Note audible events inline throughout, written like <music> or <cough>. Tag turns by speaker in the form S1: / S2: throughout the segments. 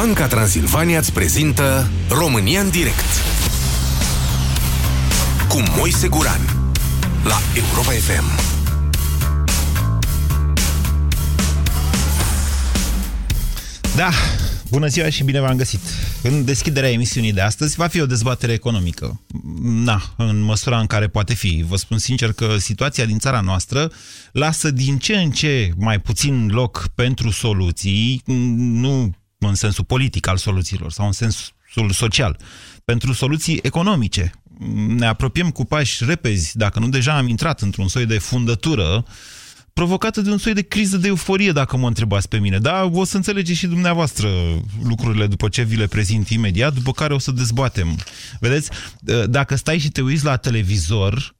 S1: Banca Transilvania îți prezintă România în direct cu Moise Guran la Europa FM.
S2: Da, bună ziua și bine v-am găsit. În deschiderea emisiunii de astăzi va fi o dezbatere economică. Na, în măsura în care poate fi. Vă spun sincer că situația din țara noastră lasă din ce în ce mai puțin loc pentru soluții, nu în sensul politic al soluțiilor sau în sensul social, pentru soluții economice. Ne apropiem cu pași repezi, dacă nu deja am intrat într-un soi de fundătură provocată de un soi de criză de euforie, dacă mă întrebați pe mine. Da, o să înțelegeți și dumneavoastră lucrurile după ce vi le prezint imediat, după care o să dezbatem. Vedeți, dacă stai și te uiți la televizor,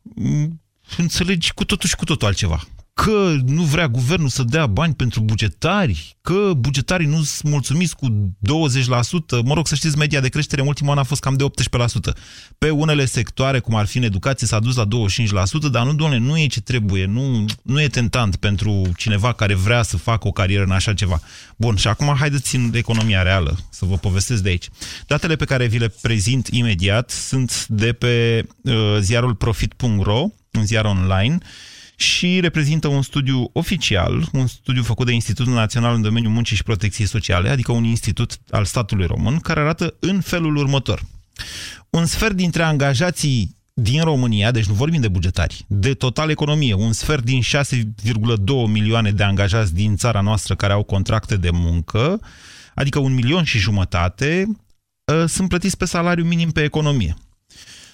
S2: înțelegi cu totul și cu totul altceva că nu vrea guvernul să dea bani pentru bugetari, că bugetarii nu sunt mulțumiți cu 20%, mă rog să știți, media de creștere în ultimul an a fost cam de 18%. Pe unele sectoare, cum ar fi în educație, s-a dus la 25%, dar nu, doamne, nu e ce trebuie, nu, nu e tentant pentru cineva care vrea să facă o carieră în așa ceva. Bun, și acum haideți în economia reală, să vă povestesc de aici. Datele pe care vi le prezint imediat sunt de pe uh, ziarul profit.ro, un ziar online, și reprezintă un studiu oficial, un studiu făcut de Institutul Național în domeniul muncii și protecției sociale, adică un institut al statului român, care arată în felul următor. Un sfert dintre angajații din România, deci nu vorbim de bugetari, de total economie, un sfert din 6,2 milioane de angajați din țara noastră care au contracte de muncă, adică un milion și jumătate, ă, sunt plătiți pe salariu minim pe economie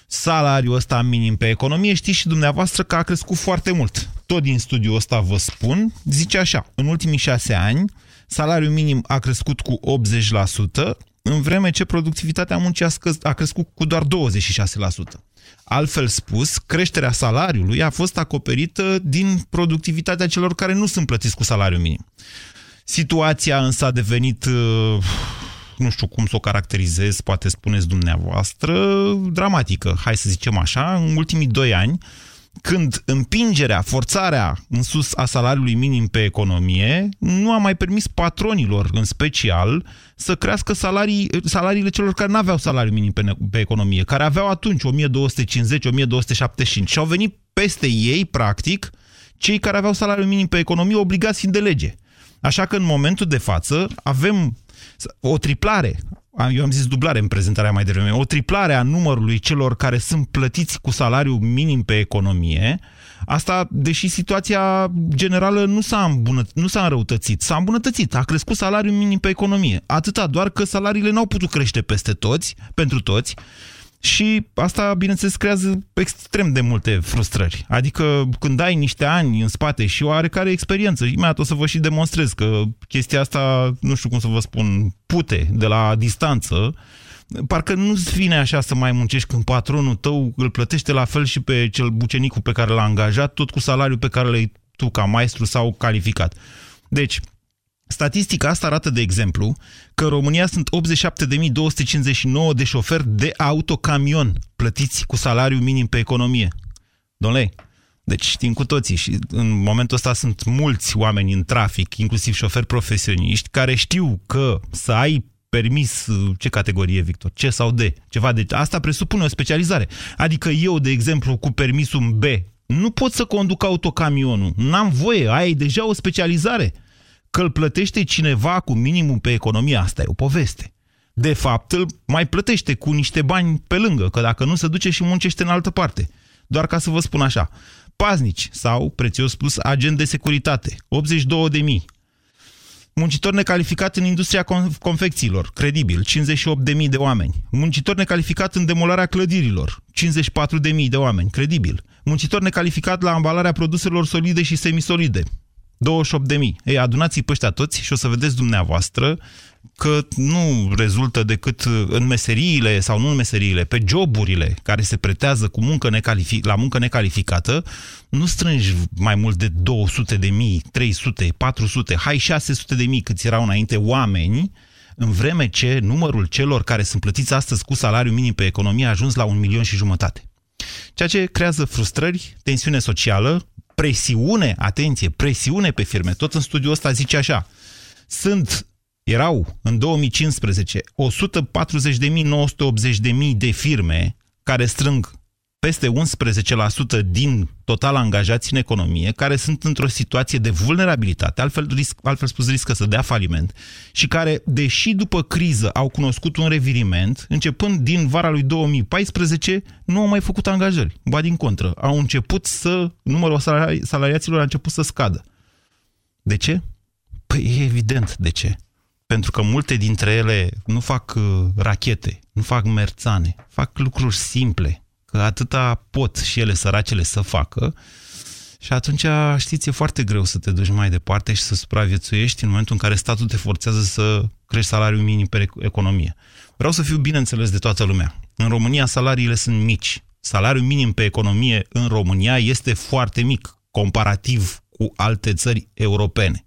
S2: salariul ăsta minim pe economie, știți și dumneavoastră că a crescut foarte mult. Tot din studiul ăsta vă spun, zice așa, în ultimii șase ani, salariul minim a crescut cu 80%, în vreme ce productivitatea muncii a, scăz, a crescut cu doar 26%. Altfel spus, creșterea salariului a fost acoperită din productivitatea celor care nu sunt plătiți cu salariul minim. Situația însă a devenit uh, nu știu cum să o caracterizez, poate spuneți dumneavoastră, dramatică, hai să zicem așa, în ultimii doi ani, când împingerea, forțarea în sus a salariului minim pe economie nu a mai permis patronilor, în special, să crească salarii, salariile celor care nu aveau salariu minim pe, pe economie, care aveau atunci 1250-1275 și au venit peste ei, practic, cei care aveau salariu minim pe economie obligați fiind de lege. Așa că în momentul de față avem o triplare, eu am zis dublare în prezentarea mai devreme, o triplare a numărului celor care sunt plătiți cu salariu minim pe economie, asta deși situația generală nu s-a, îmbunăt- nu s-a înrăutățit, s-a îmbunătățit, a crescut salariul minim pe economie. Atâta doar că salariile n-au putut crește peste toți, pentru toți, și asta, bineînțeles, creează extrem de multe frustrări. Adică când ai niște ani în spate și o oarecare experiență, imediat o să vă și demonstrez că chestia asta, nu știu cum să vă spun, pute de la distanță, parcă nu-ți vine așa să mai muncești când patronul tău îl plătește la fel și pe cel bucenicul pe care l-a angajat, tot cu salariul pe care l-ai tu ca maestru sau calificat. Deci, Statistica asta arată, de exemplu, că în România sunt 87.259 de șoferi de autocamion plătiți cu salariu minim pe economie. Domnule, deci știm cu toții și în momentul ăsta sunt mulți oameni în trafic, inclusiv șoferi profesioniști, care știu că să ai permis, ce categorie, Victor? C sau D? Ceva de... Asta presupune o specializare. Adică eu, de exemplu, cu permisul B, nu pot să conduc autocamionul. N-am voie, ai deja o specializare că îl plătește cineva cu minimum pe economie, asta e o poveste. De fapt, îl mai plătește cu niște bani pe lângă, că dacă nu se duce și muncește în altă parte. Doar ca să vă spun așa, paznici sau, prețios spus, agent de securitate, 82 de mii. Muncitor necalificat în industria confecțiilor, credibil, 58 de mii de oameni. Muncitor necalificat în demolarea clădirilor, 54 de mii de oameni, credibil. Muncitor necalificat la ambalarea produselor solide și semisolide, 28.000. Ei, adunați-i pe ăștia toți și o să vedeți dumneavoastră că nu rezultă decât în meseriile sau nu în meseriile, pe joburile care se pretează cu muncă necalific la muncă necalificată, nu strângi mai mult de 200 de mii, 300, 400, hai 600 de mii câți erau înainte oameni, în vreme ce numărul celor care sunt plătiți astăzi cu salariu minim pe economie a ajuns la un milion și jumătate. Ceea ce creează frustrări, tensiune socială, presiune, atenție, presiune pe firme. Tot în studiul ăsta zice așa, sunt erau în 2015 140.980.000 de firme care strâng peste 11% din total angajați în economie, care sunt într-o situație de vulnerabilitate, altfel, risc, altfel spus riscă să dea faliment, și care, deși după criză au cunoscut un reviriment, începând din vara lui 2014, nu au mai făcut angajări. Ba din contră, au început să, numărul salari, salariaților a început să scadă. De ce? Păi e evident de ce. Pentru că multe dintre ele nu fac uh, rachete, nu fac merțane, fac lucruri simple, că atâta pot și ele săracele să facă și atunci, știți, e foarte greu să te duci mai departe și să supraviețuiești în momentul în care statul te forțează să crești salariul minim pe economie. Vreau să fiu bine înțeles de toată lumea. În România salariile sunt mici. Salariul minim pe economie în România este foarte mic, comparativ cu alte țări europene.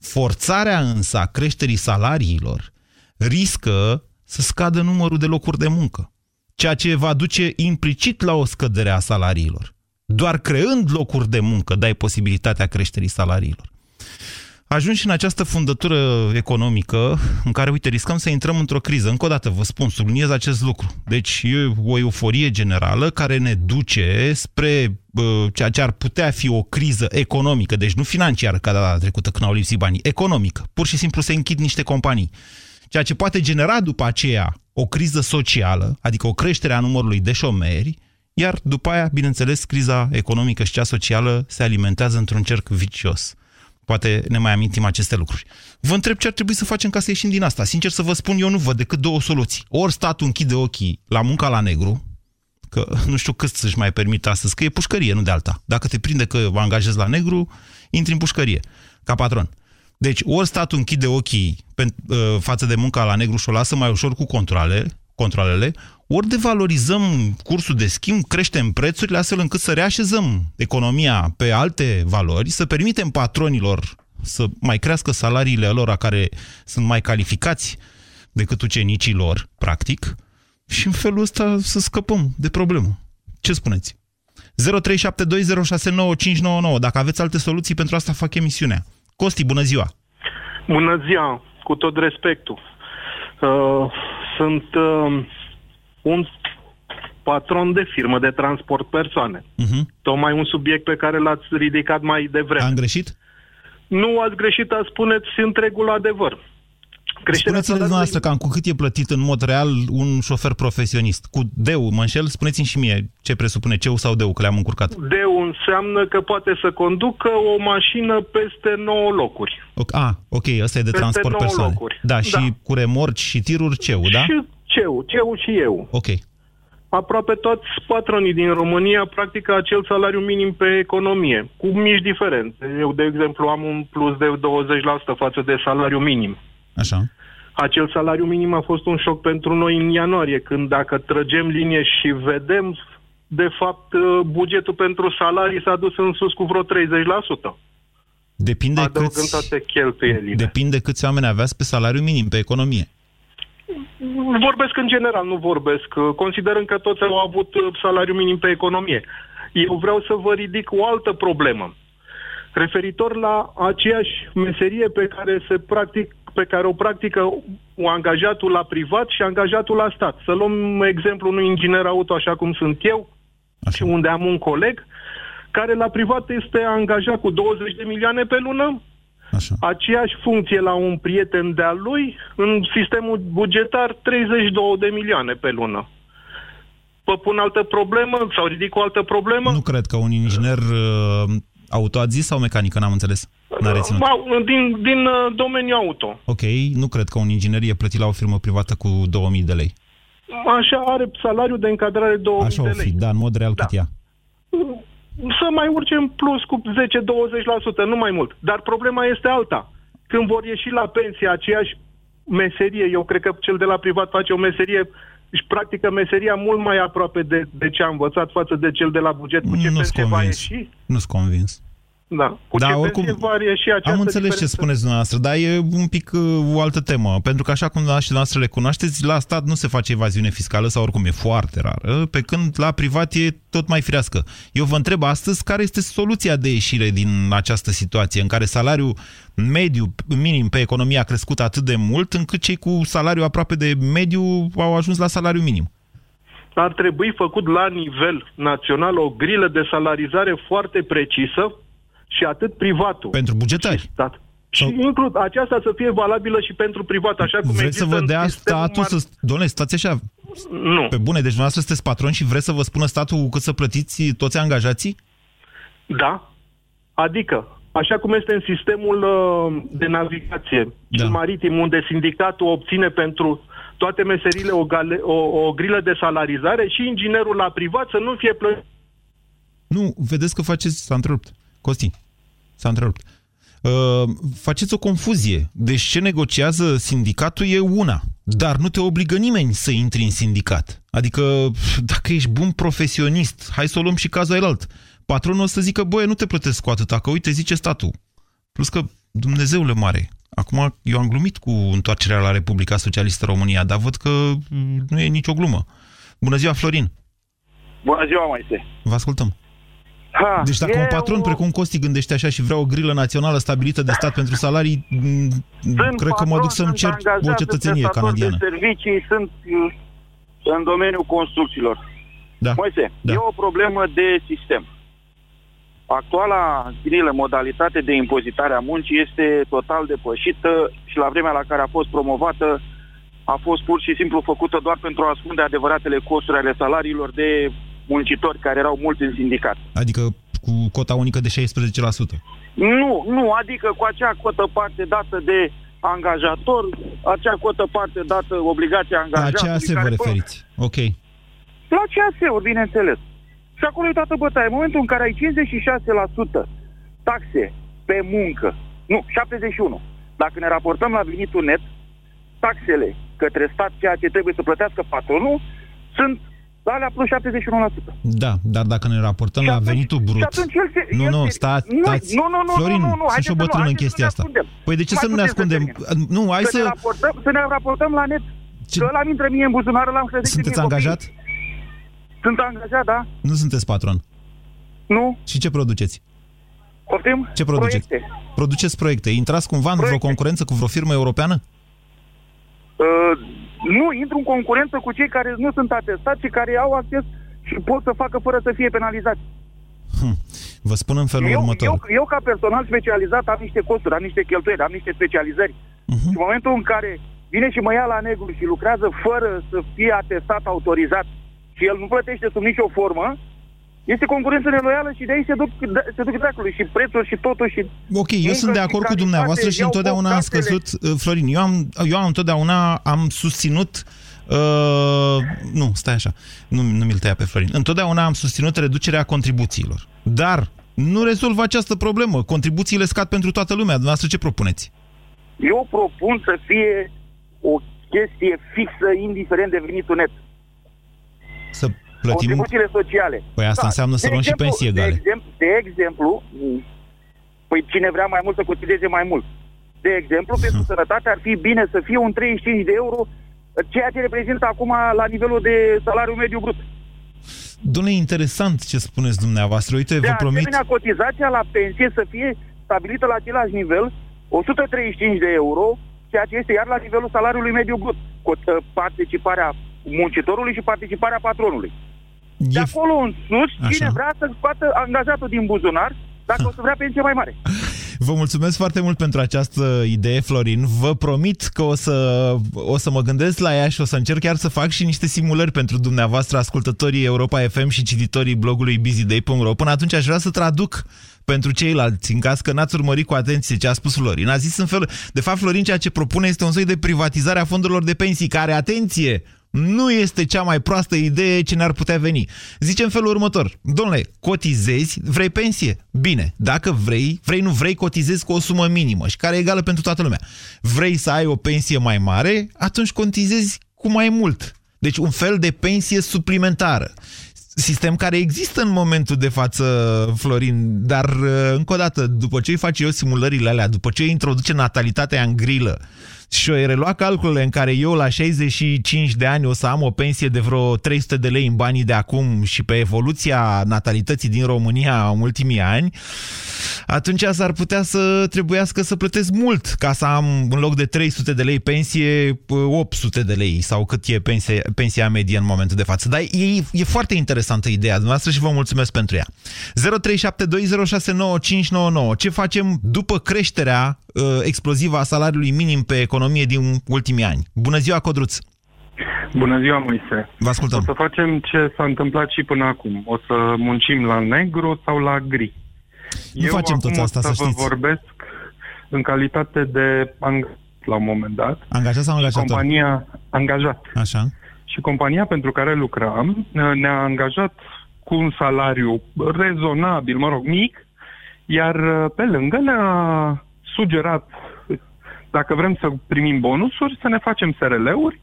S2: Forțarea însă a creșterii salariilor riscă să scadă numărul de locuri de muncă ceea ce va duce implicit la o scădere a salariilor. Doar creând locuri de muncă dai posibilitatea creșterii salariilor. Ajungi în această fundătură economică în care, uite, riscăm să intrăm într-o criză. Încă o dată vă spun, subliniez acest lucru. Deci e o euforie generală care ne duce spre uh, ceea ce ar putea fi o criză economică, deci nu financiară ca data trecută când au lipsit banii, economică. Pur și simplu se închid niște companii. Ceea ce poate genera după aceea o criză socială, adică o creștere a numărului de șomeri, iar după aia, bineînțeles, criza economică și cea socială se alimentează într-un cerc vicios. Poate ne mai amintim aceste lucruri. Vă întreb ce ar trebui să facem ca să ieșim din asta. Sincer să vă spun, eu nu văd decât două soluții. Ori statul închide ochii la munca la negru, că nu știu cât să-și mai permite astăzi, că e pușcărie, nu de alta. Dacă te prinde că vă angajezi la negru, intri în pușcărie, ca patron. Deci ori statul închide ochii pe, uh, față de munca la negru și o lasă mai ușor cu controle, controlele, ori devalorizăm cursul de schimb, creștem prețurile astfel încât să reașezăm economia pe alte valori, să permitem patronilor să mai crească salariile lor care sunt mai calificați decât ucenicii lor, practic, și în felul ăsta să scăpăm de problemă. Ce spuneți? 0372069599. Dacă aveți alte soluții pentru asta, fac emisiunea. Costi, bună ziua!
S3: Bună ziua, cu tot respectul. Uh, sunt uh, un patron de firmă de transport persoane. Uh-huh. Tocmai un subiect pe care l-ați ridicat mai devreme.
S2: Am greșit?
S3: Nu ați greșit, a spuneți întregul adevăr.
S2: Spuneți-ne dumneavoastră cam cu cât e plătit în mod real un șofer profesionist. Cu deu, mă înșel? Spuneți-mi și mie ce presupune, ceu sau deu, că le-am încurcat.
S3: Deu înseamnă că poate să conducă o mașină peste 9 locuri.
S2: Ah, ok, ăsta e de peste transport persoane. Locuri. Da, și da. cu remorci și tiruri ceu, da?
S3: Și ceu, ceu și eu.
S2: Ok.
S3: Aproape toți patronii din România practică acel salariu minim pe economie, cu mici diferențe. Eu, de exemplu, am un plus de 20% față de salariu minim.
S2: Așa.
S3: Acel salariu minim a fost un șoc pentru noi în ianuarie, când dacă trăgem linie și vedem, de fapt, uh, bugetul pentru salarii s-a dus în sus cu vreo 30%.
S2: Depinde câți,
S3: toate cheltuielile.
S2: Depinde câți oameni aveați pe salariu minim, pe economie.
S3: Vorbesc în general, nu vorbesc. Considerând că toți au avut uh, salariu minim pe economie. Eu vreau să vă ridic o altă problemă. Referitor la aceeași meserie pe care se practic pe care o practică angajatul la privat și angajatul la stat. Să luăm exemplu unui inginer auto, așa cum sunt eu, așa. și unde am un coleg, care la privat este angajat cu 20 de milioane pe lună, Așa. aceeași funcție la un prieten de-al lui, în sistemul bugetar 32 de milioane pe lună. Vă pun altă problemă sau ridic o altă problemă?
S2: Nu cred că un inginer uh, auto ați zis sau mecanică, n-am înțeles?
S3: Din, din uh, domeniul auto.
S2: Ok, nu cred că un inginer e plătit la o firmă privată cu 2000 de lei.
S3: Așa are salariul de încadrare 2000
S2: Așa
S3: de
S2: lei. Așa o fi, da, în mod real da. cât ea?
S3: Să mai urce în plus cu 10-20%, nu mai mult. Dar problema este alta. Când vor ieși la pensie aceeași meserie, eu cred că cel de la privat face o meserie își practică meseria mult mai aproape de, de ce a învățat față de cel de la buget cu ce
S2: pensie
S3: va ieși.
S2: Nu-s convins.
S3: Da, cu
S2: Da,
S3: ce
S2: oricum,
S3: pensie varie și această
S2: Am înțeles
S3: diferență.
S2: ce spuneți dumneavoastră, dar e un pic uh, o altă temă. Pentru că așa cum dumneavoastră le cunoașteți, la stat nu se face evaziune fiscală sau oricum e foarte rară, pe când la privat e tot mai firească. Eu vă întreb astăzi care este soluția de ieșire din această situație în care salariul mediu, minim pe economie a crescut atât de mult încât cei cu salariu aproape de mediu au ajuns la salariu minim.
S3: ar trebui făcut la nivel național o grilă de salarizare foarte precisă și atât privatul.
S2: Pentru bugetari.
S3: și stat.
S2: Sau-
S3: Și includ aceasta să fie valabilă și pentru privat, așa cum
S2: Vreți să
S3: există
S2: vă
S3: în
S2: dea
S3: sistemul
S2: statul
S3: mar-
S2: să... Doamne, stați așa,
S3: Nu.
S2: pe bune, deci dumneavoastră sunteți patron și vreți să vă spună statul cât să plătiți toți angajații?
S3: Da. Adică, așa cum este în sistemul uh, de navigație
S2: Da.
S3: da. maritim, unde sindicatul obține pentru toate meserile o, gale, o, o grilă de salarizare și inginerul la privat să nu fie plătit.
S2: Nu, vedeți că faceți... S-a întrerupt. Costi, s-a întrerupt. Uh, faceți o confuzie. Deci ce negociază sindicatul e una, dar nu te obligă nimeni să intri în sindicat. Adică, dacă ești bun profesionist, hai să o luăm și cazul alt. Patronul o să zică, băie, nu te plătesc cu atâta, că uite, zice statul. Plus că, Dumnezeule mare, acum eu am glumit cu întoarcerea la Republica Socialistă România, dar văd că mm, nu e nicio glumă. Bună ziua, Florin!
S4: Bună ziua, Maite.
S2: Vă ascultăm.
S4: Ha,
S2: Deci dacă
S4: e
S2: un patron
S4: o-
S2: precum Costi gândește așa și vrea o grilă națională stabilită de stat pentru salarii, m,
S4: sunt
S2: cred că mă
S4: patron,
S2: duc să-mi
S4: sunt
S2: cer
S4: angajat,
S2: o cetățenie
S4: sunt prestator
S2: canadiană.
S4: De servicii sunt mm, în domeniul construcțiilor.
S2: Da.
S4: Moise,
S2: Da.
S4: e o problemă de sistem. Actuala grilă, modalitate de impozitare a muncii este total depășită și la vremea la care a fost promovată a fost pur și simplu făcută doar pentru a ascunde adevăratele costuri ale salariilor de muncitori care erau mulți în sindicat.
S2: Adică cu cota unică de 16%.
S4: Nu, nu, adică cu acea cotă parte dată de angajator, acea cotă parte dată obligația
S2: La
S4: angajatului.
S2: aceea se vă
S4: care-
S2: referiți. Ok.
S4: La CAS-uri, bineînțeles. Și acolo e toată bătaia. În momentul în care ai 56% taxe pe muncă, nu, 71%, dacă ne raportăm la venitul net, taxele către stat, ceea ce trebuie să plătească patronul, sunt alea plus 71%.
S2: Da, dar dacă ne raportăm
S4: Și
S2: la
S4: atunci-
S2: venitul
S4: și
S2: brut...
S4: atunci el se-
S2: Nu,
S4: el
S2: nu,
S4: se-
S2: stați,
S4: Nu,
S2: stați.
S4: nu, nu, nu,
S2: Florin,
S4: nu, nu, nu,
S2: sunt
S4: haideți
S2: și o
S4: să nu-
S2: bătrână în
S4: haideți să
S2: chestia
S4: ne
S2: asta.
S4: ascundem.
S2: Păi de ce
S4: Mai
S2: să nu ne
S4: puteți să
S2: ascundem?
S4: termin.
S2: Nu, hai
S4: să, ne
S2: să...
S4: raportăm, să ne raportăm la net.
S2: Ce-
S4: Că ăla intră mie în buzunar, ăla îmi credește
S2: Sunteți
S4: mie copii.
S2: angajat?
S4: Sunt angajat, da?
S2: Nu sunteți patron.
S4: Nu?
S2: Și ce produceți?
S4: Poftim?
S2: Ce produceți?
S4: Proiecte.
S2: Produceți proiecte. Intrați cumva în vreo
S4: Proiecte.
S2: concurență cu vreo firmă europeană?
S4: Uh, nu, intru în concurență cu cei care nu sunt atestați și care au acces și pot să facă fără să fie penalizați.
S2: Hm. Vă spun în felul
S4: Eu,
S2: următor.
S4: eu, eu, ca personal specializat, am niște costuri, am niște cheltuieli, am niște specializări.
S2: Mhm.
S4: Și în momentul în care vine și mă ia la negru și lucrează fără să fie atestat, autorizat, și el nu plătește sub nicio formă, este concurență neloială și de aici se duc, se duc dracului și prețuri și totul și...
S2: Ok, eu
S4: Muncă
S2: sunt de
S4: și
S2: acord cu
S4: calitate,
S2: dumneavoastră și
S4: iau
S2: întotdeauna am
S4: contractele.
S2: scăzut, uh, Florin, eu am, eu am întotdeauna am susținut Uh, nu, stai așa, nu, nu mi-l tăia pe Florin. Întotdeauna am susținut reducerea contribuțiilor. Dar nu rezolvă această problemă. Contribuțiile scad pentru toată lumea. Dumneavoastră ce propuneți?
S4: Eu propun să fie o chestie fixă, indiferent de venitul net.
S2: Să plătim...
S4: Contribuțiile sociale.
S2: Păi asta înseamnă să
S4: De
S2: luăm și
S4: exemplu-
S2: pensii egale.
S4: De exemplu, de exemplu, păi cine vrea mai mult să cotizeze mai mult. De exemplu, pentru <laughs> sănătate ar fi bine să fie un 35 de euro, ceea ce reprezintă acum la nivelul de salariu mediu brut.
S2: Dom'le, interesant ce spuneți dumneavoastră. Uite,
S4: De
S2: vă promit...
S4: asemenea, cotizația la pensie să fie stabilită la același nivel, 135 de euro, ceea ce este iar la nivelul salariului mediu brut. Cot- ă, Participarea muncitorului și participarea patronului. De
S2: E...
S4: acolo în sus, cine
S2: Așa.
S4: vrea să scoată angajatul din buzunar, dacă o să vrea pensie mai mare.
S2: Vă mulțumesc foarte mult pentru această idee, Florin. Vă promit că o să, o să mă gândesc la ea și o să încerc chiar să fac și niște simulări pentru dumneavoastră, ascultătorii Europa FM și cititorii blogului busyday.ro. Până atunci aș vrea să traduc pentru ceilalți, în caz că n-ați urmărit cu atenție ce a spus Florin. A zis în fel... De fapt, Florin ceea ce propune este un soi de privatizare a fondurilor de pensii, care, atenție, nu este cea mai proastă idee ce ne-ar putea veni. Zice în felul următor. Domnule, cotizezi, vrei pensie? Bine, dacă vrei, vrei nu vrei, cotizezi cu o sumă minimă și care e egală pentru toată lumea. Vrei să ai o pensie mai mare? Atunci cotizezi cu mai mult. Deci un fel de pensie suplimentară. Sistem care există în momentul de față, Florin, dar uh, încă o dată, după ce îi face eu simulările alea, după ce îi introduce natalitatea în grilă, și o relua calculele în care eu la 65 de ani o să am o pensie de vreo 300 de lei în banii de acum și pe evoluția natalității din România în ultimii ani, atunci s-ar putea să trebuiască să plătesc mult ca să am în loc de 300 de lei pensie 800 de lei sau cât e pensia, pensia medie în momentul de față. Dar e, e foarte interesantă ideea dumneavoastră și vă mulțumesc pentru ea. 0372069599. Ce facem după creșterea uh, explozivă a salariului minim pe economie din ultimii ani? Bună ziua, Codruț!
S5: Bună ziua, Moise.
S2: Vă ascultăm.
S5: O să facem ce s-a întâmplat și până acum. O să muncim la negru sau la gri.
S2: Nu
S5: Eu
S2: facem
S5: acum
S2: tot asta,
S5: o
S2: să
S5: să vă
S2: știți.
S5: vorbesc în calitate de angajat la un moment dat.
S2: Angajat sau angajator?
S5: Compania angajat.
S2: Așa.
S5: Și compania pentru care lucram ne-a angajat cu un salariu rezonabil, mă rog, mic, iar uh, pe lângă ne-a sugerat, dacă vrem să primim bonusuri, să ne facem SRL-uri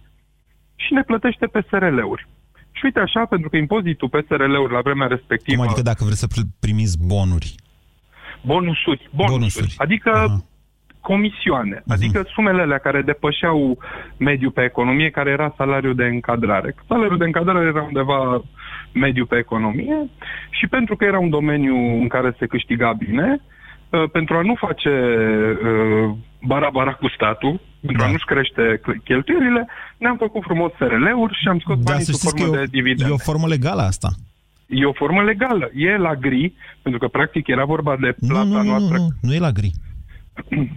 S5: și ne plătește pe SRL-uri. Și uite așa, pentru că impozitul pe SRL-uri la vremea respectivă...
S2: Cum adică dacă vreți să pr- primiți bonuri?
S5: Bonusuri. Bonusuri.
S2: Bonusuri.
S5: Adică
S2: Aha.
S5: comisioane,
S2: Mhm.
S5: adică sumele alea care depășeau mediul pe economie, care era salariul de încadrare. Salariul de încadrare era undeva mediu pe economie și pentru că era un domeniu în care se câștiga bine, uh, pentru a nu face uh, bara-bara cu statul, pentru
S2: Da.
S5: a nu-și crește cl- cheltuielile, ne-am făcut frumos SRL-uri și am scos
S2: Da,
S5: banii
S2: să
S5: sub
S2: știți că
S5: formă
S2: e
S5: de
S2: o,
S5: dividende.
S2: e o formă legală asta.
S5: E o formă legală. E la gri, pentru că practic era vorba de
S2: Nu,
S5: plata
S2: nu, nu, nu,
S5: noastră
S2: nu, nu e la gri. <clears throat>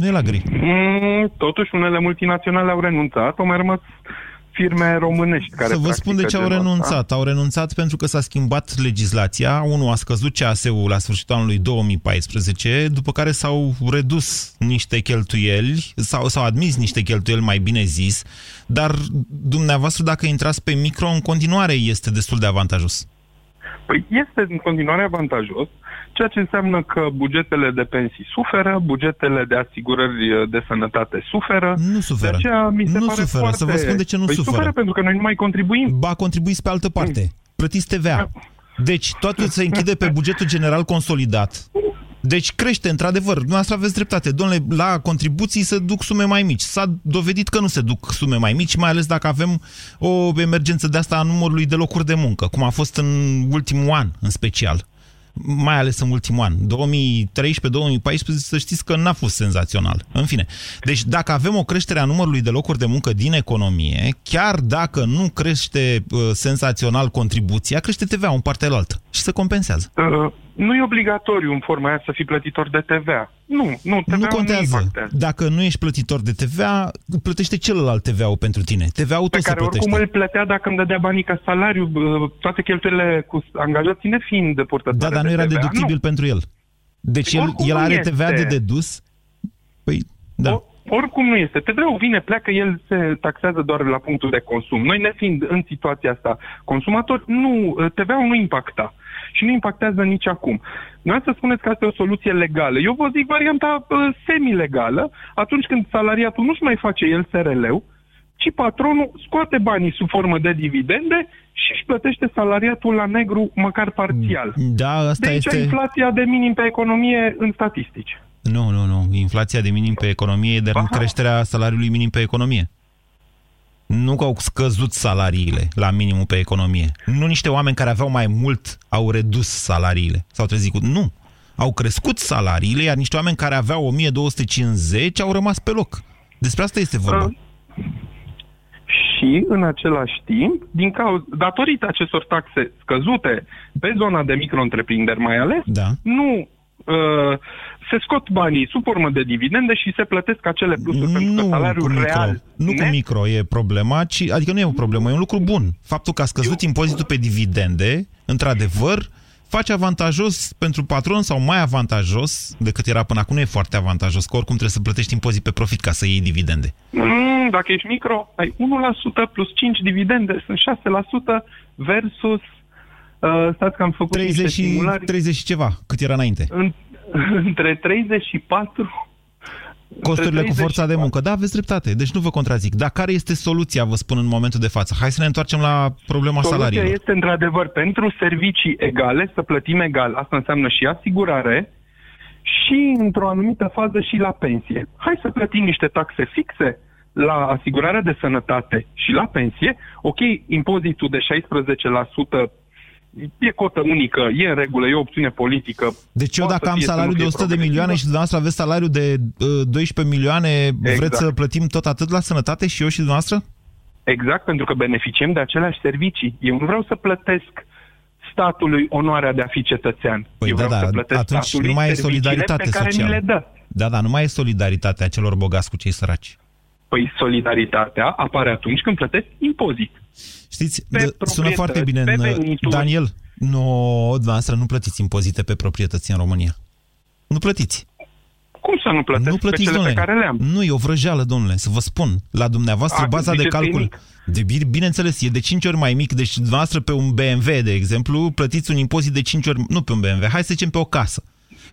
S2: Nu e la gri.
S5: Mm, totuși, unele multinaționale au renunțat, au mai rămas firme românești care
S2: Să vă spun de ce au
S5: practică genul
S2: renunțat. Au renunțat pentru că s-a schimbat legislația. Unul a scăzut CAS-ul la sfârșitul anului 2014, după care s-au redus niște cheltuieli, sau s-au admis niște cheltuieli, mai bine zis, dar dumneavoastră, dacă intrați pe micro, în continuare este destul de avantajos.
S5: Păi este în continuare avantajos, ceea ce înseamnă că bugetele de pensii suferă, bugetele de asigurări de sănătate suferă.
S2: Nu suferă.
S5: De aceea mi se
S2: Nu
S5: pare
S2: suferă.
S5: foarte...
S2: Să vă spun de ce nu
S5: păi
S2: suferă.
S5: suferă pentru că noi nu mai contribuim.
S2: Ba, contribuiți pe altă parte. Plătiți TVA. Deci, totul se închide pe bugetul general consolidat. Deci crește, într-adevăr. Dumneavoastră aveți dreptate. Domnule, la contribuții se duc sume mai mici. S-a dovedit că nu se duc sume mai mici, mai ales dacă avem o emergență de asta a numărului de locuri de muncă, cum a fost în ultimul an, în special. Mai ales în ultimul an. 2013-2014, să știți că n-a fost senzațional. În fine. Deci dacă avem o creștere a numărului de locuri de muncă din economie, chiar dacă nu crește uh, senzațional contribuția, crește TVA în partea altă și se compensează.
S5: Uh, nu e obligatoriu în forma aia să fii plătitor de TVA. Nu, nu, TVA
S2: nu contează.
S5: impactează.
S2: Dacă nu ești plătitor de TVA, plătește celălalt TVA-ul pentru tine. TVA-ul
S5: Pe
S2: tot se
S5: care
S2: plătește.
S5: oricum îl plătea dacă îmi dădea banii ca salariu, uh, toate cheltuielile cu angajații nefiind de purtătoare
S2: Da, dar nu
S5: de
S2: era
S5: TVA.
S2: deductibil
S5: Nu.
S2: pentru el. Deci el,
S5: Oricum
S2: el
S5: nu
S2: are
S5: este.
S2: TVA de dedus. Păi, da.
S5: O, oricum nu este. TVA-ul vine, pleacă, el se taxează doar la punctul de consum. Noi ne fiind în situația asta consumatori, nu, TVA-ul nu impacta. Și nu impactează nici acum. Noi să spuneți că asta e o soluție legală. Eu vă zic varianta uh, semi-legală, atunci când salariatul nu-și mai face el SRL-ul, ci patronul scoate banii sub formă de dividende și își plătește salariatul la negru măcar parțial.
S2: Da, asta
S5: de aici
S2: este...
S5: inflația de minim pe economie în statistici.
S2: Nu, nu, nu. Inflația de minim pe economie e de
S5: Aha.
S2: creșterea salariului minim pe economie. Nu că au scăzut salariile la minimul pe economie. Nu niște oameni care aveau mai mult au redus salariile. S-au trezit cu... Nu. Au crescut salariile, iar niște oameni care aveau 1250 au rămas pe loc. Despre asta este vorba.
S5: Uh, și, în același timp, din cauza, datorită acestor taxe scăzute pe zona de micro-întreprinderi mai ales,
S2: Da.
S5: nu uh, se scot banii sub formă de dividende și se plătesc acele plusuri pentru că
S2: Nu
S5: salariul
S2: cu micro.
S5: real
S2: Nu cu
S5: net-
S2: micro e problema, ci, adică nu e o problemă, e un lucru bun. Faptul că a scăzut impozitul pe dividende, într-adevăr, face avantajos pentru patron sau mai avantajos decât era până acum. Nu e foarte avantajos, că oricum trebuie să plătești impozit pe profit ca să iei dividende.
S5: Mm, dacă ești micro, ai 1% plus 5 dividende, sunt 6% versus, uh, stați că am făcut
S2: 30
S5: niște
S2: și,
S5: simulări,
S2: 30 și ceva, cât era înainte.
S5: în, <laughs> între 34
S2: Costurile cu
S5: 30
S2: forța
S5: și
S2: de muncă. Da, aveți dreptate. Deci nu vă contrazic. Dar care este soluția, vă spun, în momentul de față? Hai să ne întoarcem la problema
S5: Soluția
S2: salariilor.
S5: este, într-adevăr, pentru servicii egale să plătim egal. Asta înseamnă și asigurare și, într-o anumită fază, și la pensie. Hai să plătim niște taxe fixe la asigurarea de sănătate și la pensie. Ok, impozitul de 16% e cotă unică, e în regulă, e o opțiune politică.
S2: Deci eu
S5: Poate
S2: dacă
S5: să
S2: am
S5: fie, să
S2: salariu
S5: nu
S2: de
S5: fie
S2: 100 de
S5: progresivă.
S2: milioane și dumneavoastră aveți salariu de uh, 12 milioane,
S5: Exact.
S2: vreți să plătim tot atât la sănătate și eu și dumneavoastră?
S5: Exact, pentru că beneficiem de aceleași servicii. Eu nu vreau să plătesc statului onoarea de a fi cetățean.
S2: Păi
S5: Eu
S2: da,
S5: vreau
S2: da,
S5: să plătesc
S2: atunci
S5: statului
S2: nu mai e
S5: serviciile
S2: solidaritate
S5: pe care
S2: socială.
S5: ni le dă.
S2: Da, da, nu mai e solidaritatea celor bogați cu cei săraci.
S5: Păi solidaritatea apare atunci când plătesc impozit.
S2: Știți,
S5: Pe
S2: de, sună
S5: proprietăți,
S2: foarte bine
S5: pe
S2: în...
S5: venituri.
S2: Daniel, nu, dumneavoastră nu plătiți impozite pe proprietăți în România. Nu plătiți.
S5: Cum să nu plătesc
S2: nu plătiți,
S5: pe cele
S2: domnule.
S5: pe care le-am?
S2: Nu, e o vrăjeală, domnule, să vă spun. La dumneavoastră,
S5: A,
S2: baza de
S5: ziceți că e
S2: calcul...
S5: mic.
S2: De, bine- bineînțeles, e de 5 ori mai mic. Deci, dumneavoastră, pe un BMW, de exemplu, plătiți un impozit de 5 ori... Nu pe un BMW, hai să zicem pe o casă.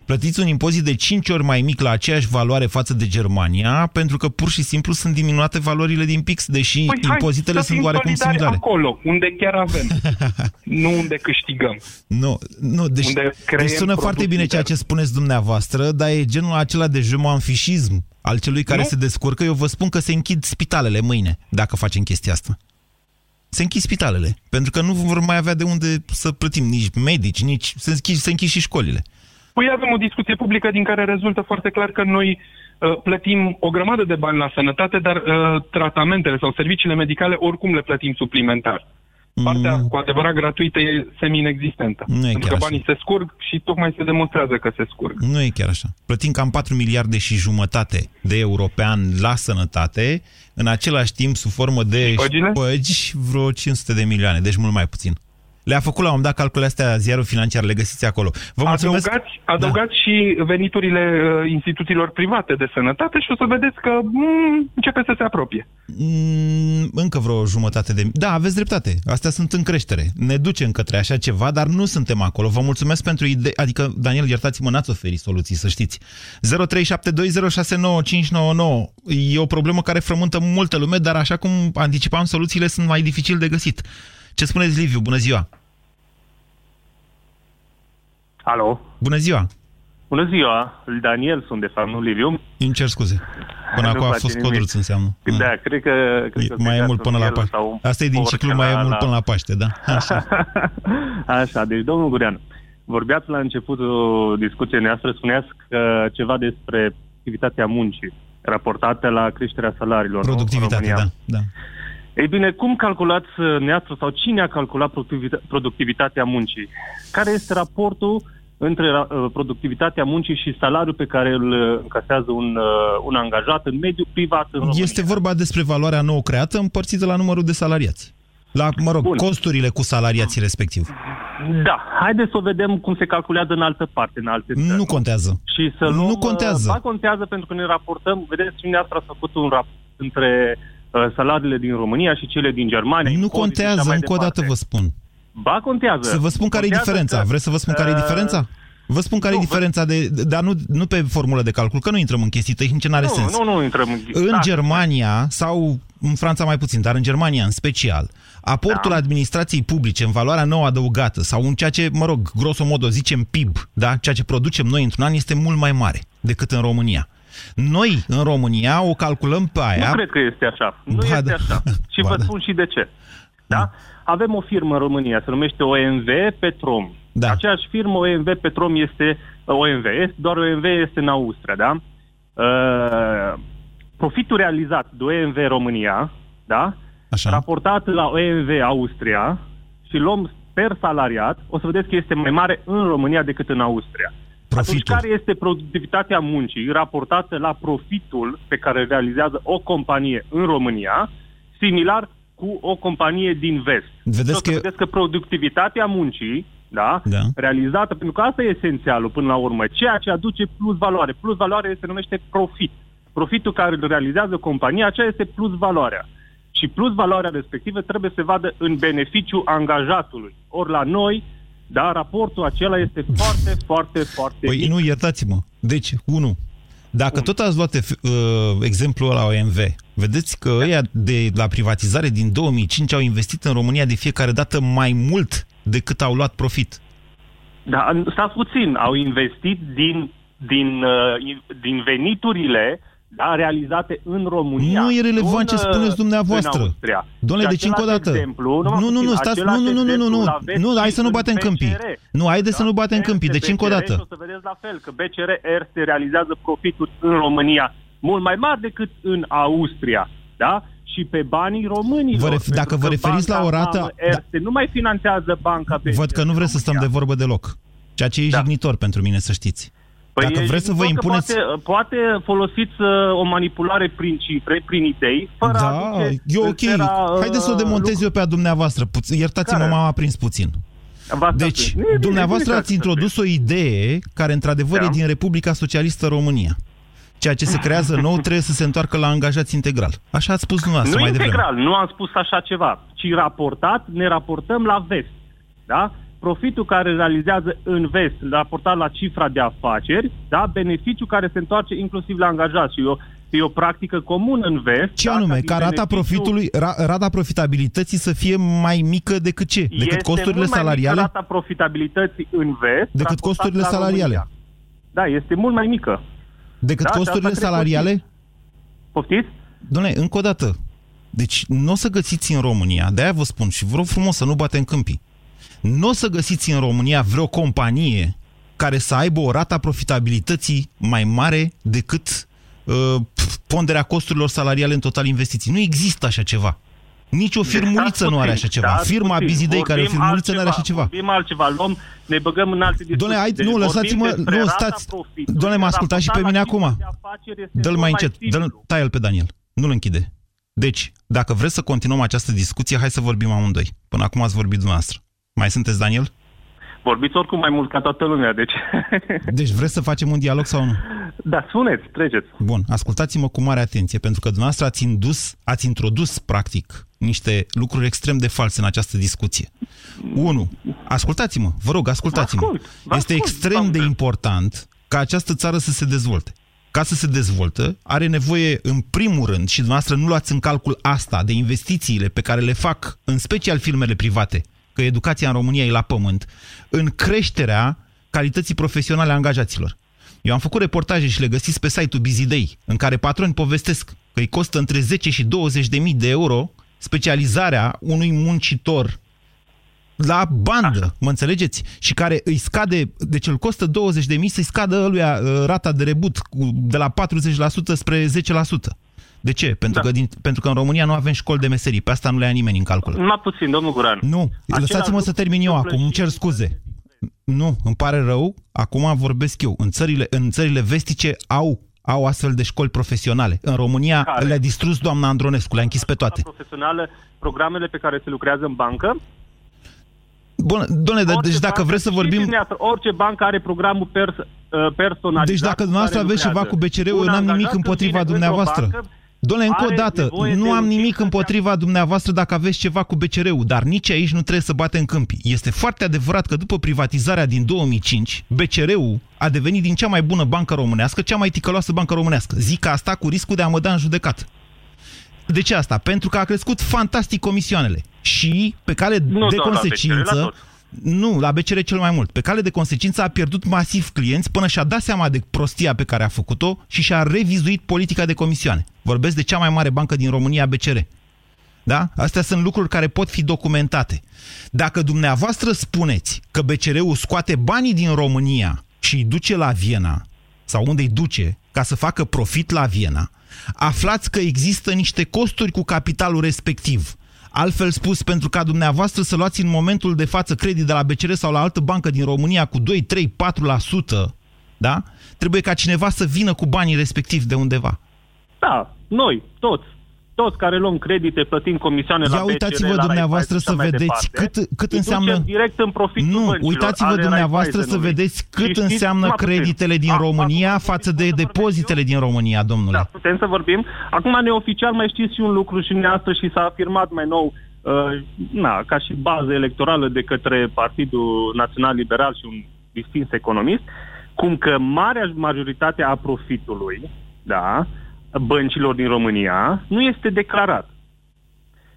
S2: Plătiți un impozit de 5 ori mai mic la aceeași valoare față de Germania, pentru că pur și simplu sunt diminuate valorile din PIX, deși
S5: Păi hai
S2: impozitele
S5: să
S2: sunt
S5: fim
S2: oarecum
S5: solidari
S2: similare.
S5: acolo, unde chiar avem. <laughs> nu unde câștigăm.
S2: Nu, nu, deci,
S5: Unde
S2: deci
S5: creăm
S2: sună
S5: produs
S2: foarte bine ceea
S5: intern.
S2: ce spuneți dumneavoastră, dar e genul acela de jumanfișism al celui care
S5: Nu.
S2: se descurcă. Eu vă spun că se închid spitalele mâine, dacă facem chestia asta. Se închid spitalele, pentru că nu vor mai avea de unde să plătim nici medici, nici... Se închid, se închid și școlile.
S5: Păi avem o discuție publică din care rezultă foarte clar că noi uh, plătim o grămadă de bani la sănătate, dar uh, tratamentele sau serviciile medicale oricum le plătim suplimentar. Partea
S2: Mm.
S5: cu adevărat gratuită e semi-inexistentă.
S2: Nu e
S5: pentru
S2: chiar
S5: că
S2: așa.
S5: banii se scurg și tocmai se demonstrează că se scurg.
S2: Nu e chiar așa. Plătim cam 4 miliarde și jumătate de euro pe an la sănătate, în același timp, sub formă de
S5: Păgile?
S2: șpăgi, vreo 500 de milioane, deci mult mai puțin. Le-a făcut la un moment dat calculele astea ziarul financiar, le găsiți acolo. Vă mulțumesc.
S5: Adăugați, adăugați da. și veniturile uh, instituțiilor private de sănătate și o să vedeți că mm, începe să se apropie.
S2: Mm, încă vreo jumătate de... Da, aveți dreptate. Astea sunt în creștere. Ne ducem către așa ceva, dar nu suntem acolo. Vă mulțumesc pentru idee. Adică, Daniel, iertați-mă, n-ați oferit soluții, să știți. 0372069599. E o problemă care frământă multă lume, dar așa cum anticipam, soluțiile sunt mai dificil de găsit. Ce spuneți, Liviu? Bună ziua!
S6: Alo.
S2: Bună ziua!
S6: Bună ziua, Daniel sunt de fapt, nu Liviu.
S2: Îmi cer scuze. Până
S6: Nu
S2: acum a
S6: face
S2: fost
S6: nimic.
S2: codruț înseamnă.
S6: Da, cred că... Cred
S2: E-
S6: că
S2: mai e
S6: plecați
S2: mult până
S6: un
S2: la
S6: miel
S2: Paște.
S6: sau un
S2: Asta e din
S6: porc
S2: ciclu, mai e
S6: la-
S2: mult
S6: la-
S2: până la Paște, da. <laughs> Așa.
S6: Așa, deci domnul Gurean, vorbeați la începutul discuției noastre, spuneați că ceva despre activitatea muncii raportată la creșterea salariilor. nu, în
S2: Productivitate,
S6: România.
S2: da. da.
S6: Ei bine, cum calculați uh, neastră sau cine a calculat productivita- productivitatea muncii? Care este raportul între uh, productivitatea muncii și salariul pe care îl uh, încasează un, uh, un angajat în mediul privat în România?
S2: Este vorba despre valoarea nou creată împărțită la numărul de salariați. La, mă rog,
S6: Bun.
S2: costurile cu salariații respectiv.
S6: Da, haideți să o vedem cum se calculează în altă parte, în alte țări.
S2: Nu contează.
S6: Și să
S2: Nu
S6: luăm,
S2: contează.
S6: uh, Ba contează pentru că ne raportăm, vedeți, dumneavoastră ați făcut un raport între uh, salariile din România și cele din Germania.
S2: Nu
S6: impozite și așa
S2: contează,
S6: mai
S2: încă o dată
S6: departe.
S2: vă spun.
S6: Ba contează.
S2: Să vă spun care e
S6: Contează
S2: diferența.
S6: că,
S2: Vreți să vă spun care e
S6: uh,
S2: diferența? Vă spun care e
S6: nu, vă-
S2: diferența, de, dar nu, nu pe formulă de calcul, că nu intrăm în chestii tehnice, n-are
S6: Nu,
S2: sens.
S6: nu, nu intrăm în...
S2: În
S6: da,
S2: Germania sau în Franța mai puțin, dar în Germania în special, aportul
S6: Da.
S2: administrației publice în valoarea nouă adăugată sau în ceea ce, mă rog, grosomodo zicem PIB, da? ceea ce producem noi într-un an este mult mai mare decât în România. Noi, în România, o calculăm pe aia...
S6: Nu cred că este așa. Nu
S2: Ba
S6: este
S2: da.
S6: așa. Și
S2: Ba
S6: vă
S2: da.
S6: spun și de ce. Da? Avem o firmă în România, se numește OMV Petrom.
S2: Da.
S6: Aceeași firmă OMV Petrom este OMV, este, doar OMV este în Austria, da? Uh, profitul realizat de OMV România, da?
S2: Așa.
S6: Raportat la OMV Austria și luăm per salariat, o să vedeți că este mai mare în România decât în Austria. Atunci,
S2: Profitul.
S6: care este productivitatea muncii raportată la profitul pe care îl realizează o companie în România, similar cu o companie din vest?
S2: Vedeți
S6: Și o să
S2: că-
S6: vedeți că productivitatea muncii, da,
S2: Da.
S6: realizată, pentru că asta e esențialul până la urmă, ceea ce aduce plus valoare. Plus valoare se numește profit. Profitul care îl realizează compania, aceea este plus valoarea. Și plus valoarea respectivă trebuie să se vadă în beneficiu angajatului. Ori la noi, da, raportul acela este foarte, foarte, foarte
S2: Păi
S6: mic.
S2: nu, iertați-mă. Deci, unu, Dacă tot ați luat uh, exemplul la OMV, vedeți că ăia de la privatizare din 2005 au investit în România de fiecare dată mai mult decât au luat profit.
S6: Da, stați puțin, au investit din, din, uh, din veniturile da, realizate în România.
S2: Nu e relevant ce spuneți dumneavoastră. Domnule, deci încă o dată.
S6: Exemplu,
S2: nu, nu, nu, stați, nu, nu, nu, nu, nu, nu, nu, hai să nu batem câmpii. Nu, haide să nu
S6: da?
S2: batem câmpii, deci încă o dată.
S6: O să vedeți la fel, că BCR se realizează profituri în România mult mai mari decât în Austria, da? Și pe banii românilor.
S2: Vă ref- dacă vă referiți la o rată...
S6: Da. nu mai finanțează banca BCR
S2: Văd că nu vreți să stăm de vorbă deloc. Ceea ce e da. jignitor pentru mine, să știți.
S6: Păi
S2: Dacă vreți să vă impuneți...
S6: Poate, poate folosiți uh, o manipulare prin cifre, prin idei, fără
S2: da,
S6: a
S2: e ok. Sfera, Haideți să o uh, demontez eu pe a dumneavoastră. Iertați-mă, m-am aprins puțin. Deci, dumneavoastră ați introdus o idee care, într-adevăr, da. e din Republica Socialistă România. Ceea ce se creează <laughs> nou trebuie să se întoarcă la angajați integral. Așa ați spus dumneavoastră
S6: nu
S2: mai
S6: integral,
S2: devreme.
S6: nu am spus așa ceva, ci raportat, ne raportăm la vest. Da? Profitul care realizează în vest, raportat la cifra de afaceri, da, beneficiul care se întoarce inclusiv la angajați. Și eu, e o practică comună în vest.
S2: Ce da, anume? Ca rata beneficiu... profitului, ra, rata profitabilității să fie mai mică decât ce? Decât
S6: este
S2: costurile
S6: mult mai
S2: salariale?
S6: rata profitabilității în vest.
S2: Decât costurile salariale?
S6: România. Da, este mult mai mică.
S2: Decât da, costurile salariale?
S6: Poftiți?
S2: Doamne, încă o dată. Deci nu o să găsiți în România, de-aia vă spun și vă rog frumos să nu batem câmpii nu o să găsiți în România vreo companie care să aibă o rata profitabilității mai mare decât uh, ponderea costurilor salariale în total investiții. Nu există așa ceva. Nici o deci, firmuliță nu are așa ceva. Da, Firma Bizidei care e o firmuliță nu are așa ceva.
S6: Vorbim altceva, luăm, ne băgăm în alte discuții.
S2: Doamne, hai, deci nu, lăsați-mă, nu, stați. Doamne, mă ascultați și pe mine acum. Dă-l mai încet, dă tai-l pe Daniel. Nu-l închide. Deci, dacă vreți să continuăm această discuție, hai să vorbim amândoi. Până acum ați vorbit dumneavoastră. Mai sunteți, Daniel?
S6: Vorbiți oricum mai mult ca toată lumea, deci... <laughs>
S2: Deci vreți să facem un dialog sau nu?
S6: Da, suneți, treceți.
S2: Bun, ascultați-mă cu mare atenție, pentru că dumneavoastră ați, indus, ați introdus, practic, niște lucruri extrem de false în această discuție. Unu, ascultați-mă, vă rog, ascultați-mă.
S6: Ascult,
S2: este
S6: ascult,
S2: extrem de important ca această țară să se dezvolte. Ca să se dezvoltă, are nevoie, în primul rând, și dumneavoastră nu luați în calcul asta, de investițiile pe care le fac, în special firmele private, că educația în România e la pământ, în creșterea calității profesionale a angajaților. Eu am făcut reportaje și le găsiți pe site-ul Bizidei, în care patroni povestesc că îi costă între 10 și 20 de mii de euro specializarea unui muncitor la bandă, mă înțelegeți? Și care îi scade, deci îl costă 20 de mii să-i scadă ăluia uh, rata de rebut de la 40% spre 10%. De ce? Pentru, da. că din, pentru că în România nu avem școli de meserii. Pe asta nu le ia nimeni în calcul.
S6: Numai puțin, domnul Guran.
S2: Nu. Lăsați-mă să termin eu acum. Îmi cer scuze. Nu, îmi pare rău. Acum vorbesc eu. În țările, în țările vestice au au astfel de școli profesionale. În România care? le-a distrus doamna Andronescu, le-a închis pe toate.
S6: Profesională, programele pe care se lucrează în bancă?
S2: Bun, doamne, deci dacă vreți să vorbim...
S6: Orice bancă are programul pers uh, personalizat.
S2: Deci dacă dumneavoastră aveți ceva cu BCR-ul, eu n-am nimic împotriva dumneavoastră. Bancă, Doamne, încă o dată, nu am nimic împotriva dumneavoastră dacă aveți ceva cu BCR-ul, dar nici aici nu trebuie să bate în câmpii. Este foarte adevărat că după privatizarea din 2005, BCR-ul a devenit din cea mai bună bancă românească, cea mai ticăloasă bancă românească. Zic asta cu riscul de a mă da în judecat. De ce asta? Pentru că a crescut fantastic comisioanele și pe cale nu de consecință... Nu, la BCR cel mai mult. Pe cale de consecință a pierdut masiv clienți până și-a dat seama de prostia pe care a făcut-o și și-a revizuit politica de comisioane. Vorbesc de cea mai mare bancă din România, BCR. Da? Astea sunt lucruri care pot fi documentate. Dacă dumneavoastră spuneți că BCR-ul scoate banii din România și îi duce la Viena, sau unde îi duce, ca să facă profit la Viena, aflați că există niște costuri cu capitalul respectiv Altfel spus, pentru ca dumneavoastră să luați în momentul de față credit de la BCR sau la altă bancă din România cu 2, 3, 4%, da? Trebuie ca cineva să vină cu banii respectivi de undeva.
S6: Da, noi, toți toți care luăm credite, plătim comisioane
S2: Ia
S6: la BCR,
S2: uitați-vă dumneavoastră să vedeți cât, cât înseamnă...
S6: direct în profitul
S2: Nu,
S6: băncilor,
S2: uitați-vă dumneavoastră să vedeți cât știți, înseamnă creditele din România față de depozitele din România, domnule.
S6: Da, putem să vorbim. Acum, neoficial, mai știți și un lucru și neastră și s-a afirmat mai nou uh, na, ca și bază electorală de către Partidul Național Liberal și un distins economist, cum că marea majoritate a profitului, da, băncilor din România, nu este declarat.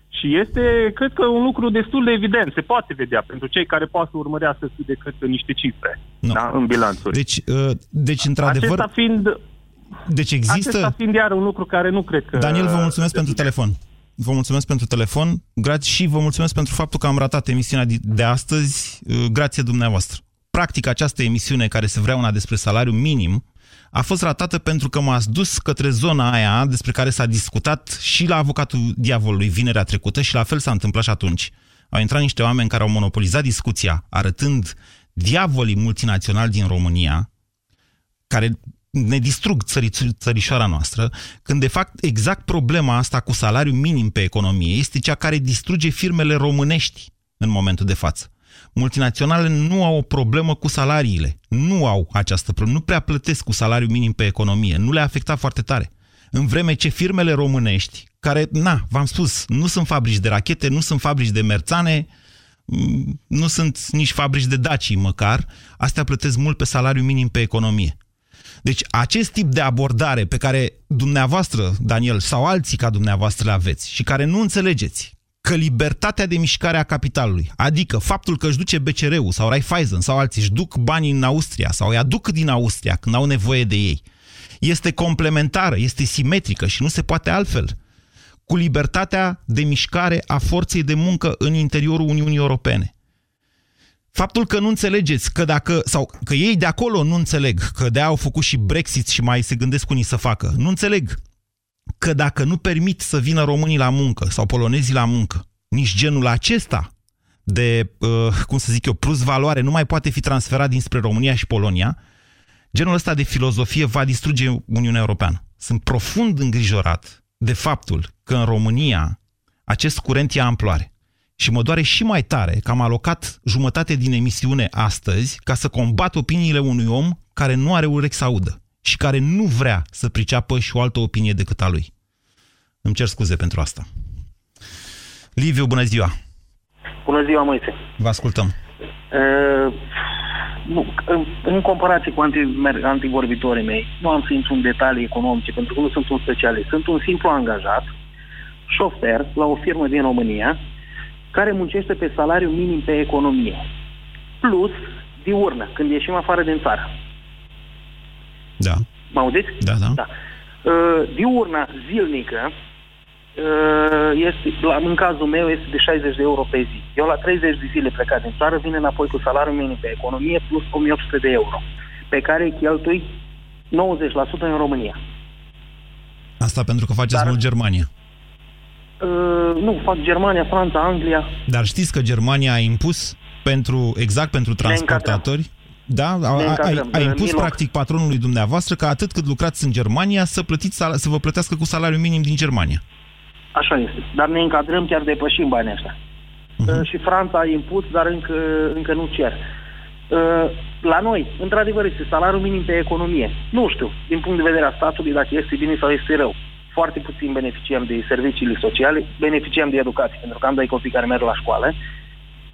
S6: Și este, cred că, un lucru destul de evident. Se poate vedea pentru cei care poate să urmărească cât de cât niște cifre
S2: Nu.
S6: da, în bilanțuri.
S2: Deci, uh, deci într-adevăr...
S6: Acesta fiind,
S2: Deci există...
S6: acesta fiind iar un lucru care nu cred că...
S2: Daniel, vă mulțumesc
S6: se
S2: pentru
S6: vede.
S2: telefon. Vă mulțumesc pentru telefon grație și vă mulțumesc pentru faptul că am ratat emisiunea di- de astăzi, uh, grație dumneavoastră. Practic, această emisiune care se vrea una despre salariu minim a fost ratată pentru că m-ați dus către zona aia despre care s-a discutat și la avocatul diavolului vinerea trecută și la fel s-a întâmplat și atunci. Au intrat niște oameni care au monopolizat discuția, arătând diavolii multinaționali din România, care ne distrug țări, țărișoara noastră, când de fapt exact problema asta cu salariu minim pe economie este cea care distruge firmele românești în momentul de față. Multinaționale nu au o problemă cu salariile. Nu au această problemă. Nu prea plătesc cu salariu minim pe economie. Nu le-a afectat foarte tare. În vreme ce firmele românești, care, na, v-am spus, nu sunt fabrici de rachete, nu sunt fabrici de merțane, mm, nu sunt nici fabrici de dacii măcar, astea plătesc mult pe salariu minim pe economie. Deci acest tip de abordare pe care dumneavoastră, Daniel, sau alții ca dumneavoastră le aveți și care nu înțelegeți că libertatea de mișcare a capitalului, adică faptul că își duce BCR-ul sau Raiffeisen sau alții își duc banii în Austria sau îi aduc din Austria când au nevoie de ei, este complementară, este simetrică și nu se poate altfel cu libertatea de mișcare a forței de muncă în interiorul Uniunii Europene. Faptul că nu înțelegeți că dacă, sau că ei de acolo nu înțeleg, că de au făcut și Brexit și mai se gândesc unii să facă, nu înțeleg că dacă nu permit să vină românii la muncă sau polonezii la muncă, nici genul acesta de, uh, cum să zic eu, plus valoare nu mai poate fi transferat dinspre România și Polonia, genul ăsta de filozofie va distruge Uniunea Europeană. Sunt profund îngrijorat de faptul că în România acest curent ia amploare. Și mă doare și mai tare că am alocat jumătate din emisiune astăzi ca să combat opiniile unui om care nu are urechi să audă și care nu vrea să priceapă și o altă opinie decât a lui. Îmi cer scuze pentru asta. Liviu, bună ziua!
S7: Bună ziua, Moise.
S2: Vă ascultăm.
S7: Uh, nu, în, în comparație cu anti, antivorbitorii mei, nu am să intru în detalii economice, pentru că nu sunt un specialist. Sunt un simplu angajat, șofer la o firmă din România, care muncește pe salariu minim pe economie. Plus diurnă, când ieșim afară din țară.
S2: Da.
S7: Mă auziți?
S2: Da, da.
S7: da. Uh, diurna zilnică uh, este, la, în cazul meu este de 60 de euro pe zi. Eu la 30 de zile plecat din țară vin înapoi cu salariul minim pe economie plus 1800 de euro, pe care îi cheltui 90% în România.
S2: Asta pentru că faceți
S7: Dar-
S2: mult Germania.
S7: Uh, nu, fac Germania, Franța, Anglia.
S2: Dar știți că Germania a impus pentru, exact pentru transportatori, da, a, a, a,
S7: încadrăm.
S2: a impus
S7: Miloc.
S2: practic patronului dumneavoastră că atât cât lucrați în Germania să, plătiți, sal- să vă plătească cu salariul minim din Germania.
S7: Așa este. Dar ne încadrăm, chiar depășim banii ăștia. Uh, și Franța a impus, dar încă, încă nu cer. Uh, la noi, într-adevăr, este salariul minim pe economie. Nu știu, din punct de vedere a statului, dacă este bine sau este rău. Foarte puțin beneficiem de serviciile sociale, beneficiem de educație, pentru că am doi copii care merg la școală.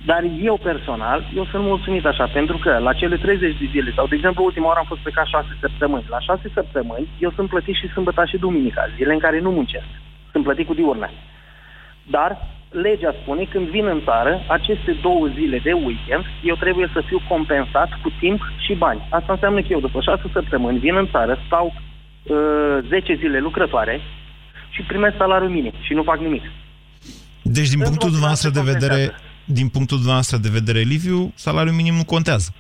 S7: Dar eu personal, eu sunt mulțumit așa, pentru că la cele 30 de zile, sau de exemplu ultima oară am fost plecat 6 săptămâni, la 6 săptămâni eu sunt plătit și sâmbătă și duminica, zile în care nu muncesc. Sunt plătit cu diurna. Dar legea spune când vin în țară, aceste două zile de weekend, eu trebuie să fiu compensat cu timp și bani. Asta înseamnă că eu după 6 săptămâni vin în țară, stau uh, 10 zile lucrătoare și primesc salariul minim și nu fac nimic.
S2: Deci, din
S7: În
S2: punctul
S7: continuare
S2: dumneavoastră de
S7: se
S2: vedere,
S7: compensează.
S2: Din punctul dumneavoastră de vedere, Liviu, salariul minim nu contează.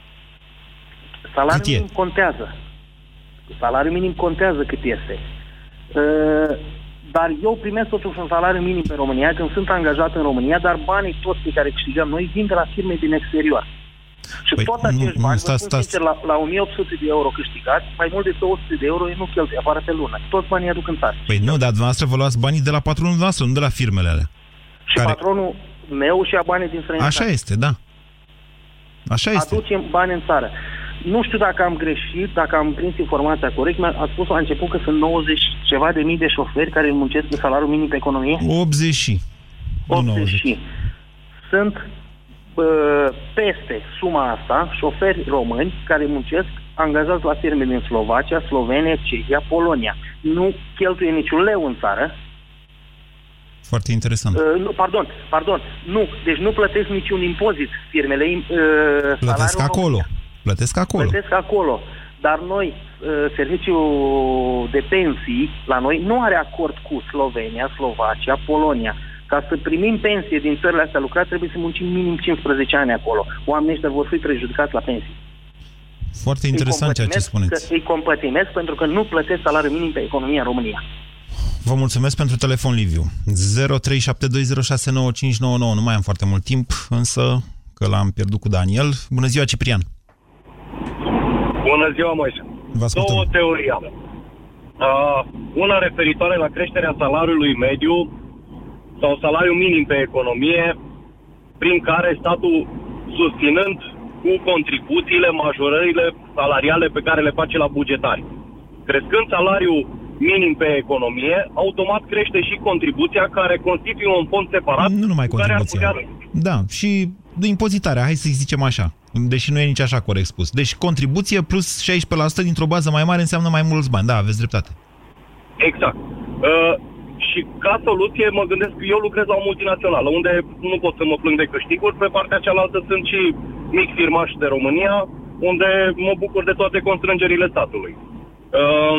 S7: Salariul
S2: Cât e?
S7: minim contează. Salariul minim contează cât este. Uh, dar eu primesc totuși un salariu minim pe România când sunt angajat în România, dar banii toți pe care câștigăm noi vin de la firme din exterior. Și
S2: Păi,
S7: tot
S2: nu,
S7: acești
S2: nu,
S7: bani,
S2: stați,
S7: vă spun
S2: stați.
S7: sincer, la, la 1800 de euro câștigați, mai mult de 200 de euro ei nu cheltuie afară pe lună. Toți banii aduc în țară.
S2: Păi nu, dar dumneavoastră vă luați banii de la patronul dumneavoastră, nu de la firmele alea.
S7: Și
S2: care-
S7: patronul meu și a banii din străinătate.
S2: Așa este, da. Așa este.
S7: aducem bani în țară. Nu știu dacă am greșit, dacă am prins informația corect, mi-a a spus la început că sunt 90 ceva de mii de șoferi care muncesc pe salariul minim pe economie.
S2: 80 și. Nu
S7: 80
S2: 90.
S7: și. Sunt bă, peste suma asta șoferi români care muncesc angajați la firme din Slovacia, Slovenia, Cehia, Polonia. Nu cheltuie niciun leu în țară.
S2: Foarte interesant.
S7: Uh, nu, pardon, pardon. Nu, deci nu plătesc niciun impozit firmele. Uh,
S2: Plătesc
S7: salariul
S2: acolo.
S7: România.
S2: Plătesc acolo.
S7: Plătesc acolo. Dar noi, uh, serviciul de pensii, la noi, nu are acord cu Slovenia, Slovacia, Polonia. Ca să primim pensie din țările astea lucrate, trebuie să muncim minim 15 ani acolo. Oamenii ăștia vor fi prejudicați la pensii.
S2: Foarte interesant ceea ce spuneți.
S7: Că îi compătimesc pentru că nu plătesc salariul minim pe economia în România.
S2: Vă mulțumesc pentru telefon, Liviu. 0372069599. Nu mai am foarte mult timp, însă că l-am pierdut cu Daniel. Bună ziua, Ciprian!
S8: Bună ziua, Moise!
S2: Vă ascultăm.
S8: Două teorii am. Uh, una referitoare la creșterea salariului mediu sau salariul minim pe economie, prin care statul, susținând cu contribuțiile, majorările salariale pe care le face la bugetari. Crescând salariul minim pe economie, automat crește și contribuția care constituie un fond separat.
S2: Nu numai
S8: cu care ar
S2: contribuția.
S8: putea-
S2: Da, și de impozitarea, hai să zicem așa, deși nu e nici așa corect spus. Deci contribuție plus 16% dintr-o bază mai mare înseamnă mai mulți bani. Da, aveți dreptate.
S8: Exact. Uh, și ca soluție mă gândesc că eu lucrez la o multinațională, unde nu pot să mă plâng de câștiguri. Pe partea cealaltă sunt și mic firmași de România, unde mă bucur de toate constrângerile statului. Uh,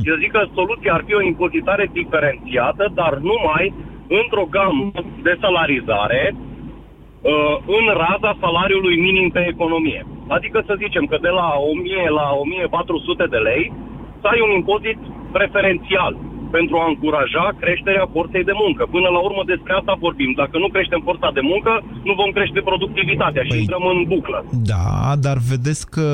S8: eu zic că soluția ar fi o impozitare diferențiată, dar numai într-o gamă de salarizare uh, în raza salariului minim pe economie. Adică să zicem că de la 1000 la 1400 de lei să ai un impozit preferențial pentru a încuraja creșterea forței de muncă. Până la urmă despre asta vorbim. Dacă nu creștem forța de muncă, nu vom crește productivitatea și
S2: Păi-
S8: intrăm în buclă.
S2: Da, dar vedeți că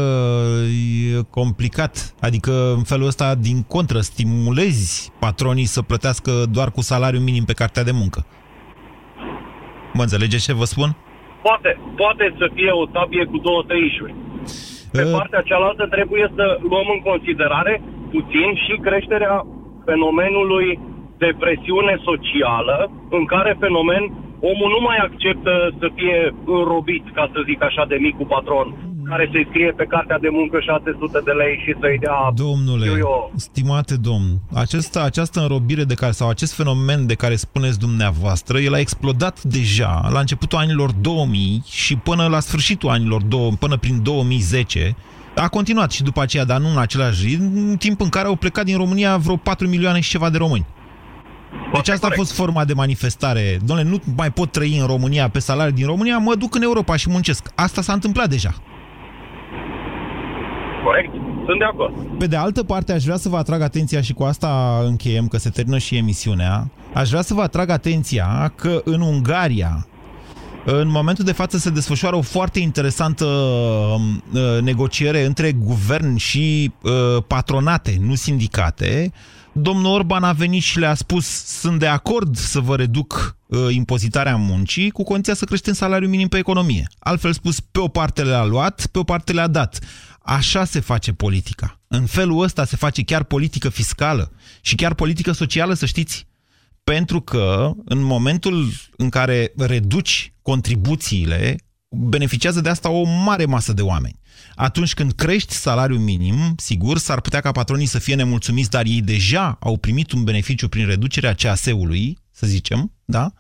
S2: e complicat. Adică în felul ăsta, din contră, stimulezi patronii să plătească doar cu salariul minim pe cartea de muncă. Mă înțelegeți ce vă spun?
S8: Poate, poate să fie o sabie cu două tăișuri. Pe
S2: Uh,
S8: partea cealaltă trebuie să luăm în considerare puțin și creșterea fenomenului de presiune socială, în care fenomen omul nu mai acceptă să fie înrobit, ca să zic așa, de micul patron, care să-i scrie pe cartea de muncă 600 de lei și să-i dea...
S2: Domnule,
S8: știu eu,
S2: stimate domn, această, această înrobire de care, sau acest fenomen de care spuneți dumneavoastră, el a explodat deja la începutul anilor 2000 și până la sfârșitul anilor 2000, până prin 2010, a continuat și după aceea, dar nu în același ritm, în timp în care au plecat din România vreo 4 milioane și ceva de români. Deci asta a
S8: corect.
S2: fost forma de manifestare. Domnule, nu mai pot trăi în România pe salarii din România, mă duc în Europa și muncesc. Asta s-a întâmplat deja.
S8: corect? Sunt de acord.
S2: Pe de altă parte, aș vrea să vă atrag atenția și cu asta încheiem, că se termină și emisiunea. Aș vrea să vă atrag atenția că în Ungaria, în momentul de față se desfășoară o foarte interesantă uh, negociere între guvern și uh, patronate, nu sindicate. Domnul Orban a venit și le-a spus sunt de acord să vă reduc uh, impozitarea muncii cu condiția să creștem salariul minim pe economie. Altfel spus, pe o parte le-a luat, pe o parte le-a dat. Așa se face politica. În felul ăsta se face chiar politică fiscală și chiar politică socială, să știți. Pentru că în momentul în care reduci contribuțiile, beneficiază de asta o mare masă de oameni. Atunci când crești salariul minim, sigur, s-ar putea ca patronii să fie nemulțumiți, dar ei deja au primit un beneficiu prin reducerea CAS-ului, să zicem, da?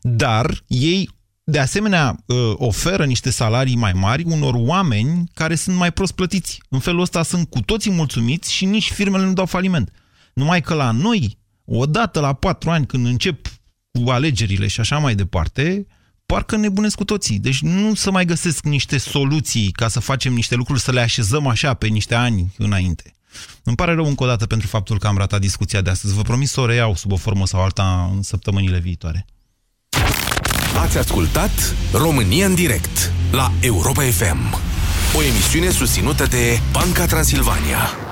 S2: Dar ei, de asemenea, ă, oferă niște salarii mai mari unor oameni care sunt mai prost plătiți. În felul ăsta sunt cu toții mulțumiți și nici firmele nu dau faliment. Numai că la noi, odată la patru ani, când încep cu alegerile și așa mai departe, parcă nebunesc cu toții. Deci nu să mai găsesc niște soluții ca să facem niște lucruri, să le așezăm așa pe niște ani înainte. Îmi pare rău încă o dată pentru faptul că am ratat discuția de astăzi. Vă promit să o reiau sub o formă sau alta în săptămânile viitoare.
S1: Ați ascultat România în direct la Europa FM, o emisiune susținută de Banca Transilvania.